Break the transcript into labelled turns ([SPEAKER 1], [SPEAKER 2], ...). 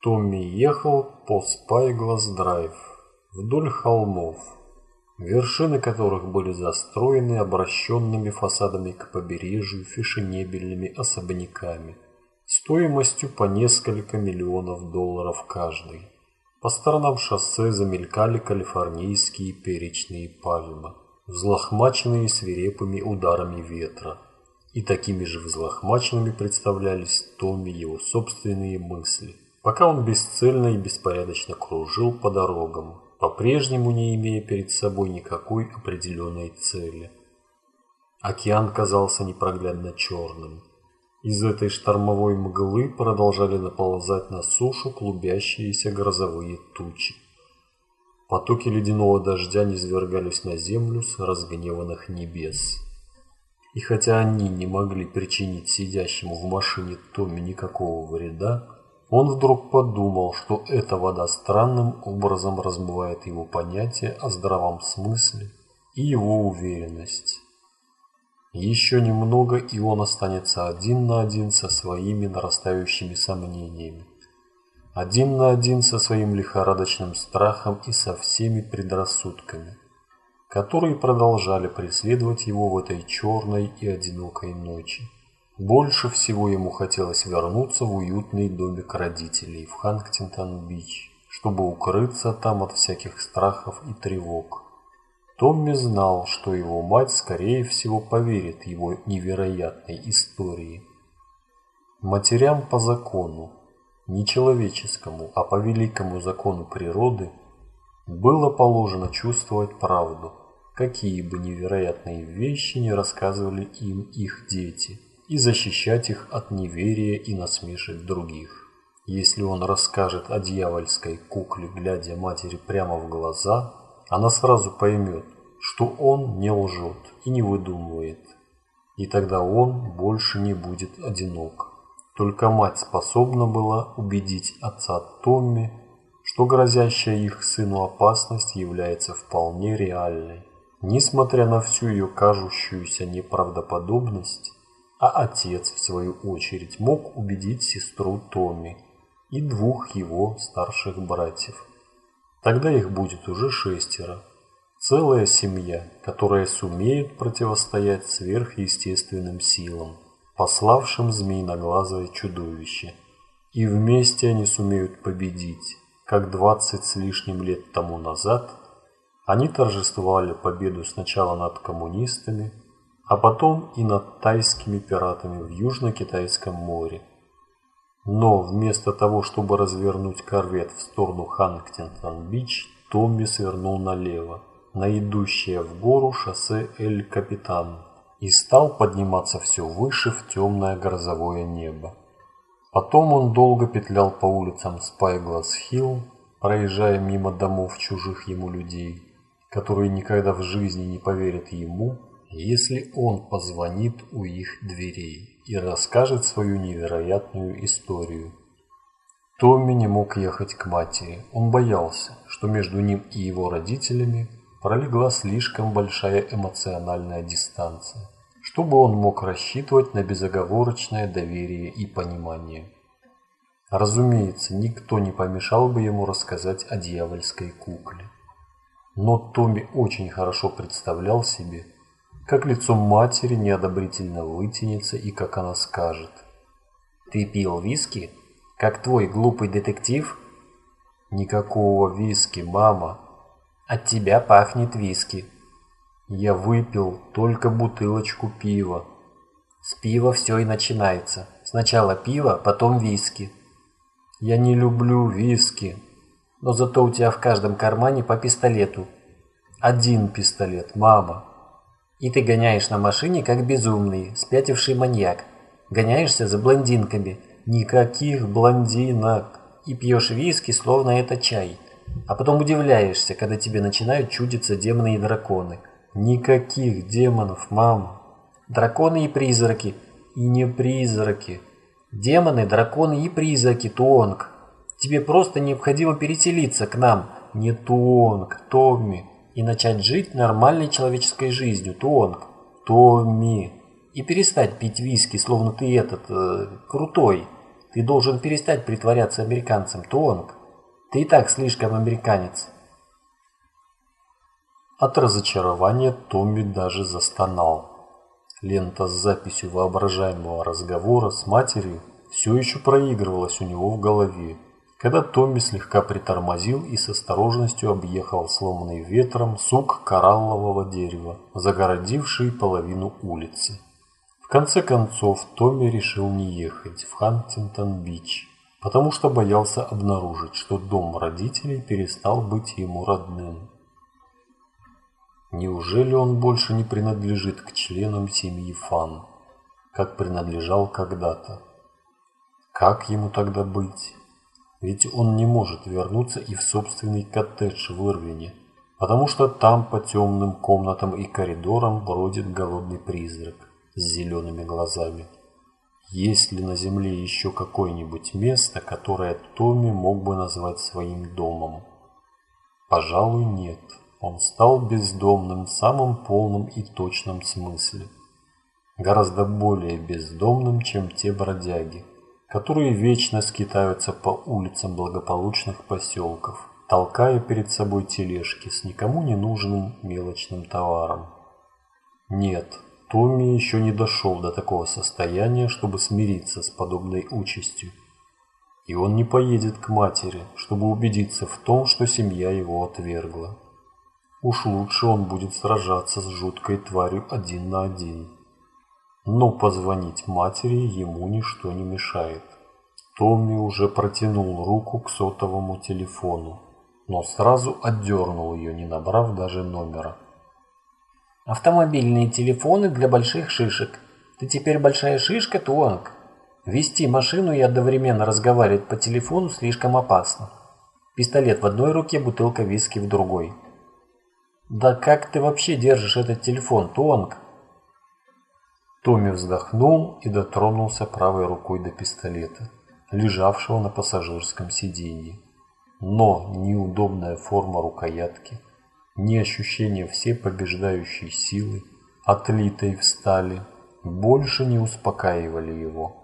[SPEAKER 1] Томми ехал по Спайглас-драйв вдоль холмов, вершины которых были застроены обращенными фасадами к побережью фешенебельными особняками стоимостью по несколько миллионов долларов каждый. По сторонам шоссе замелькали калифорнийские перечные пальмы, взлохмаченные свирепыми ударами ветра. И такими же взлохмаченными представлялись Томми его собственные мысли – пока он бесцельно и беспорядочно кружил по дорогам, по-прежнему не имея перед собой никакой определенной цели. Океан казался непроглядно черным. Из этой штормовой мглы продолжали наползать на сушу клубящиеся грозовые тучи. Потоки ледяного дождя низвергались на землю с разгневанных небес. И хотя они не могли причинить сидящему в машине Томми никакого вреда, он вдруг подумал, что эта вода странным образом размывает его понятие о здравом смысле и его уверенность. Еще немного, и он останется один на один со своими нарастающими сомнениями. Один на один со своим лихорадочным страхом и со всеми предрассудками, которые продолжали преследовать его в этой черной и одинокой ночи. Больше всего ему хотелось вернуться в уютный домик родителей в Хангтингтон-Бич, чтобы укрыться там от всяких страхов и тревог. Томми знал, что его мать, скорее всего, поверит его невероятной истории. Матерям по закону, не человеческому, а по великому закону природы, было положено чувствовать правду, какие бы невероятные вещи не рассказывали им их дети – и защищать их от неверия и насмешек других. Если он расскажет о дьявольской кукле, глядя матери прямо в глаза, она сразу поймет, что он не лжет и не выдумывает. И тогда он больше не будет одинок. Только мать способна была убедить отца Томми, что грозящая их сыну опасность является вполне реальной. Несмотря на всю ее кажущуюся неправдоподобность, а отец, в свою очередь, мог убедить сестру Томми и двух его старших братьев. Тогда их будет уже шестеро. Целая семья, которая сумеет противостоять сверхъестественным силам, пославшим змеиноглазое чудовище. И вместе они сумеют победить, как двадцать с лишним лет тому назад они торжествовали победу сначала над коммунистами, а потом и над тайскими пиратами в Южно-Китайском море. Но вместо того, чтобы развернуть корвет в сторону Хантингтон-Бич, Томми свернул налево, на идущее в гору шоссе Эль-Капитан, и стал подниматься все выше в темное грозовое небо. Потом он долго петлял по улицам Спайглас-Хилл, проезжая мимо домов чужих ему людей, которые никогда в жизни не поверят ему если он позвонит у их дверей и расскажет свою невероятную историю. Томми не мог ехать к матери. Он боялся, что между ним и его родителями пролегла слишком большая эмоциональная дистанция, чтобы он мог рассчитывать на безоговорочное доверие и понимание. Разумеется, никто не помешал бы ему рассказать о дьявольской кукле. Но Томми очень хорошо представлял себе, как лицо матери неодобрительно вытянется и как она скажет. «Ты пил виски? Как твой глупый детектив?» «Никакого виски, мама. От тебя пахнет виски». «Я выпил только бутылочку пива». «С пива все и начинается. Сначала пиво, потом виски». «Я не люблю виски». «Но зато у тебя в каждом кармане по пистолету». «Один пистолет, мама». И ты гоняешь на машине, как безумный, спятивший маньяк. Гоняешься за блондинками. Никаких блондинок. И пьешь виски, словно это чай. А потом удивляешься, когда тебе начинают чудиться демоны и драконы. Никаких демонов, мама. Драконы и призраки. И не призраки. Демоны, драконы и призраки, Туонг. Тебе просто необходимо переселиться к нам. Не Туонг, Томми и начать жить нормальной человеческой жизнью, Туонг, Томми, и перестать пить виски, словно ты этот, э, крутой.
[SPEAKER 2] Ты должен перестать притворяться американцем, Тонг. Ты и так слишком американец.
[SPEAKER 1] От разочарования Томми даже застонал. Лента с записью воображаемого разговора с матерью все еще проигрывалась у него в голове, когда Томми слегка притормозил и с осторожностью объехал сломанный ветром сук кораллового дерева, загородивший половину улицы. В конце концов, Томми решил не ехать в Хантингтон-Бич, потому что боялся обнаружить, что дом родителей перестал быть ему родным. Неужели он больше не принадлежит к членам семьи Фан, как принадлежал когда-то? Как ему тогда быть? Ведь он не может вернуться и в собственный коттедж в Ирвине, потому что там по темным комнатам и коридорам бродит голодный призрак с зелеными глазами. Есть ли на земле еще какое-нибудь место, которое Томми мог бы назвать своим домом? Пожалуй, нет. Он стал бездомным в самом полном и точном смысле. Гораздо более бездомным, чем те бродяги, которые вечно скитаются по улицам благополучных поселков, толкая перед собой тележки с никому не нужным мелочным товаром. Нет, Томми еще не дошел до такого состояния, чтобы смириться с подобной участью. И он не поедет к матери, чтобы убедиться в том, что семья его отвергла. Уж лучше он будет сражаться с жуткой тварью один на один. Но позвонить матери ему ничто не мешает. Томми уже протянул руку к сотовому телефону, но сразу отдернул ее, не набрав даже номера.
[SPEAKER 2] «Автомобильные телефоны для больших шишек. Ты теперь большая шишка, Туанг. Вести машину и одновременно разговаривать по телефону слишком опасно. Пистолет в одной руке, бутылка виски в другой». «Да как ты вообще держишь этот телефон, Туанг?»
[SPEAKER 1] Томми вздохнул и дотронулся правой рукой до пистолета, лежавшего на пассажирском сиденье. Но ни удобная форма рукоятки, ни ощущение всей побеждающей силы, отлитой в стали, больше не успокаивали его.